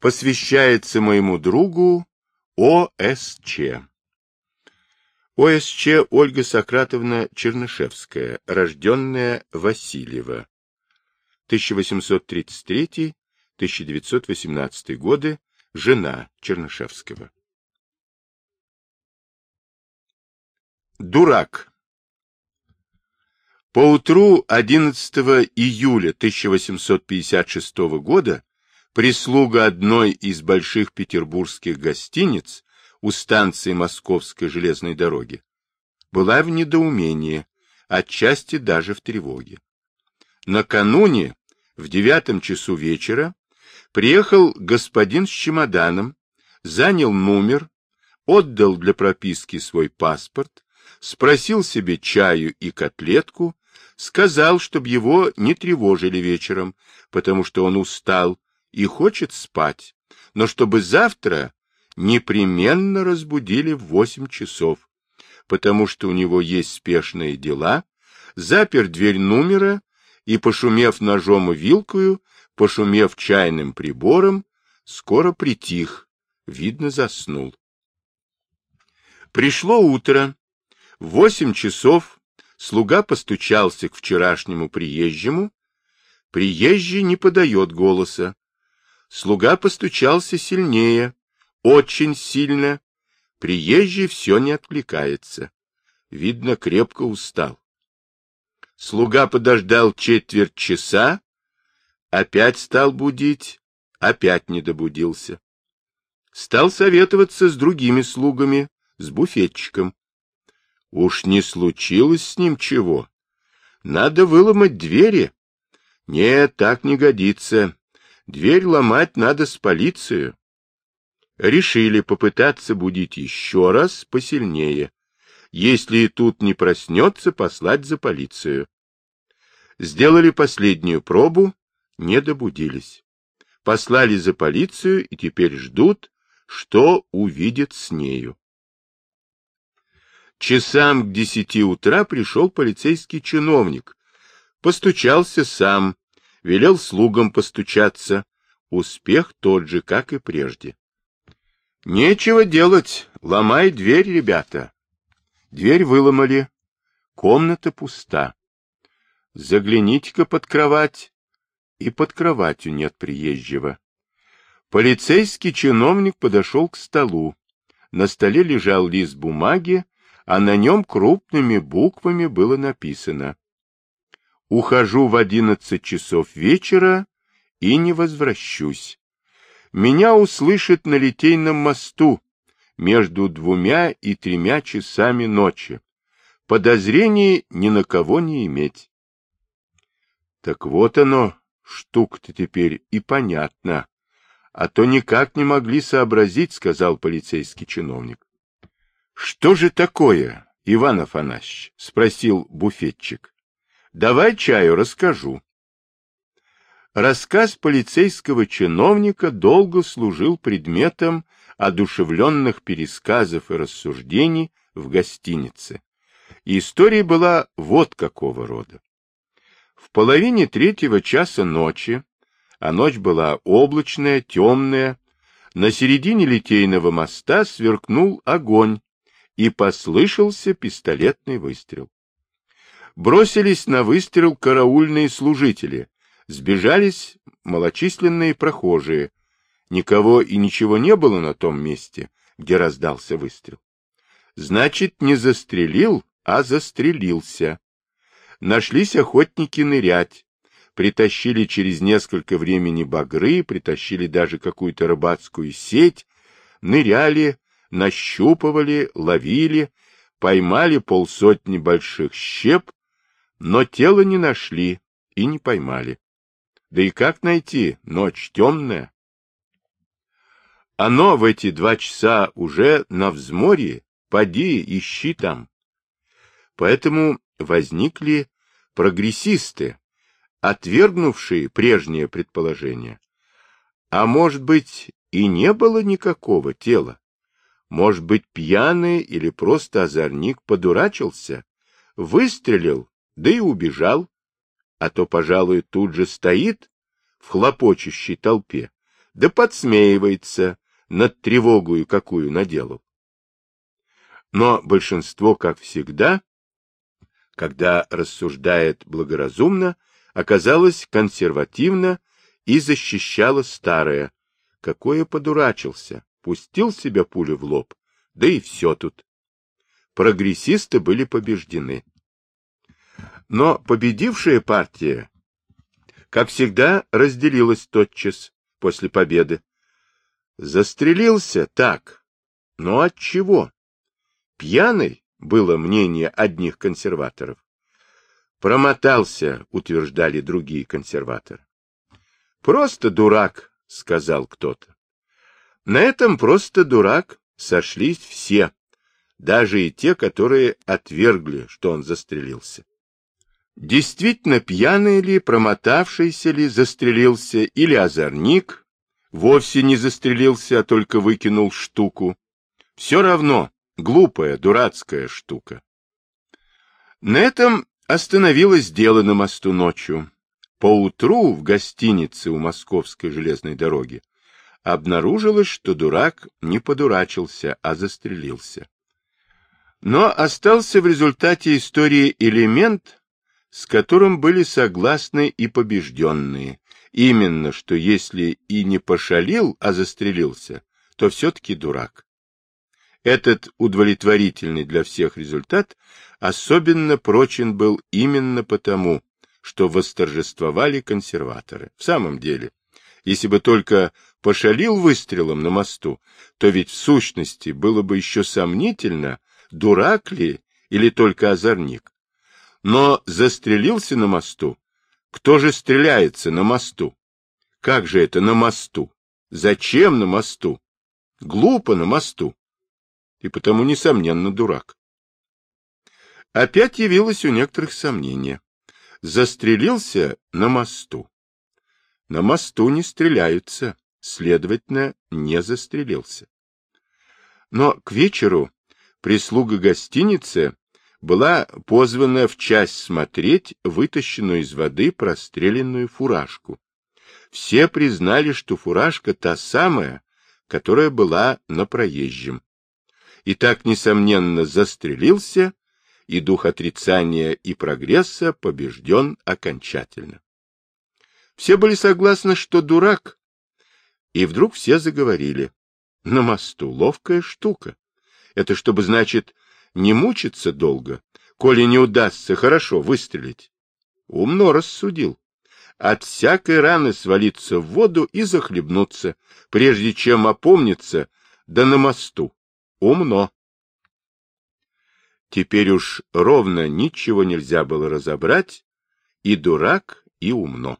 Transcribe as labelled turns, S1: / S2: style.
S1: Посвящается моему другу О.С.Ч. О.С.Ч. Ольга Сократовна Чернышевская, рожденная Васильева, 1833-1918 годы, жена Чернышевского. Дурак. Поутру 11 июля 1856 года прислуга одной из больших петербургских гостиниц у станции Московской железной дороги была в недоумении, отчасти даже в тревоге. Накануне, в девятом часу вечера, приехал господин с чемоданом, занял номер, отдал для прописки свой паспорт, спросил себе чаю и котлетку, сказал, чтобы его не тревожили вечером, потому что он устал и хочет спать, но чтобы завтра непременно разбудили в восемь часов, потому что у него есть спешные дела, запер дверь номера и, пошумев ножом и вилкою, пошумев чайным прибором, скоро притих, видно, заснул. Пришло утро, в восемь часов слуга постучался к вчерашнему приезжему. Приезжий не подает голоса. Слуга постучался сильнее, очень сильно. Приезжий все не откликается. Видно, крепко устал. Слуга подождал четверть часа, опять стал будить, опять не добудился. Стал советоваться с другими слугами, с буфетчиком. Уж не случилось с ним чего. Надо выломать двери. Нет, так не годится. Дверь ломать надо с полицией. Решили попытаться будить еще раз посильнее. Если и тут не проснется, послать за полицию. Сделали последнюю пробу, не добудились. Послали за полицию и теперь ждут, что увидят с нею. Часам к десяти утра пришел полицейский чиновник. Постучался сам, велел слугам постучаться. Успех тот же, как и прежде. Нечего делать, ломай дверь, ребята. Дверь выломали. Комната пуста. Загляните-ка под кровать. И под кроватью нет приезжего. Полицейский чиновник подошел к столу. На столе лежал лист бумаги, а на нем крупными буквами было написано «Ухожу в одиннадцать часов вечера и не возвращусь. Меня услышат на Литейном мосту между двумя и тремя часами ночи. Подозрений ни на кого не иметь». Так вот оно, штука-то теперь и понятно. А то никак не могли сообразить, сказал полицейский чиновник. — Что же такое, Иван Афанасьевич? — спросил буфетчик. — Давай чаю расскажу. Рассказ полицейского чиновника долго служил предметом одушевленных пересказов и рассуждений в гостинице. И история была вот какого рода. В половине третьего часа ночи, а ночь была облачная, темная, на середине Литейного моста сверкнул огонь, и послышался пистолетный выстрел. Бросились на выстрел караульные служители, сбежались малочисленные прохожие. Никого и ничего не было на том месте, где раздался выстрел. Значит, не застрелил, а застрелился. Нашлись охотники нырять, притащили через несколько времени багры, притащили даже какую-то рыбацкую сеть, ныряли, нащупывали, ловили, поймали полсотни больших щеп, но тело не нашли и не поймали. Да и как найти? Ночь темная. Оно в эти два часа уже на взморье, поди, ищи там. Поэтому возникли прогрессисты, отвергнувшие прежнее предположение. А может быть, и не было никакого тела? Может быть, пьяный или просто озорник подурачился, выстрелил, да и убежал, а то, пожалуй, тут же стоит в хлопочущей толпе, да подсмеивается над тревогою, какую наделал. Но большинство, как всегда, когда рассуждает благоразумно, оказалось консервативно и защищало старое. Какое подурачился, пустил себя пулю в лоб, да и все тут. Прогрессисты были побеждены. Но победившая партия, как всегда, разделилась тотчас после победы. Застрелился так, но от чего? Пьяный было мнение одних консерваторов. Промотался, утверждали другие консерваторы. Просто дурак, сказал кто-то. На этом просто дурак сошлись все, даже и те, которые отвергли, что он застрелился. Действительно пьяный ли, промотавшийся ли, застрелился, или озорник, вовсе не застрелился, а только выкинул штуку. Все равно, глупая, дурацкая штука. На этом остановилось дело на мосту ночью. Поутру в гостинице у Московской железной дороги обнаружилось, что дурак не подурачился, а застрелился. Но остался в результате истории элемент, с которым были согласны и побежденные, именно, что если и не пошалил, а застрелился, то все-таки дурак. Этот удовлетворительный для всех результат особенно прочен был именно потому, что восторжествовали консерваторы. В самом деле, если бы только пошалил выстрелом на мосту, то ведь в сущности было бы еще сомнительно, дурак ли или только озорник но застрелился на мосту. Кто же стреляется на мосту? Как же это на мосту? Зачем на мосту? Глупо на мосту. И потому, несомненно, дурак. Опять явилось у некоторых сомнение. Застрелился на мосту. На мосту не стреляются, следовательно, не застрелился. Но к вечеру прислуга гостиницы была позвана в часть смотреть вытащенную из воды простреленную фуражку. Все признали, что фуражка та самая, которая была на проезжем. И так, несомненно, застрелился, и дух отрицания и прогресса побежден окончательно. Все были согласны, что дурак, и вдруг все заговорили. На мосту ловкая штука. Это чтобы, значит, не мучиться долго, коли не удастся хорошо выстрелить. Умно рассудил. От всякой раны свалиться в воду и захлебнуться, прежде чем опомниться, да на мосту. Умно. Теперь уж ровно ничего нельзя было разобрать, и дурак, и умно.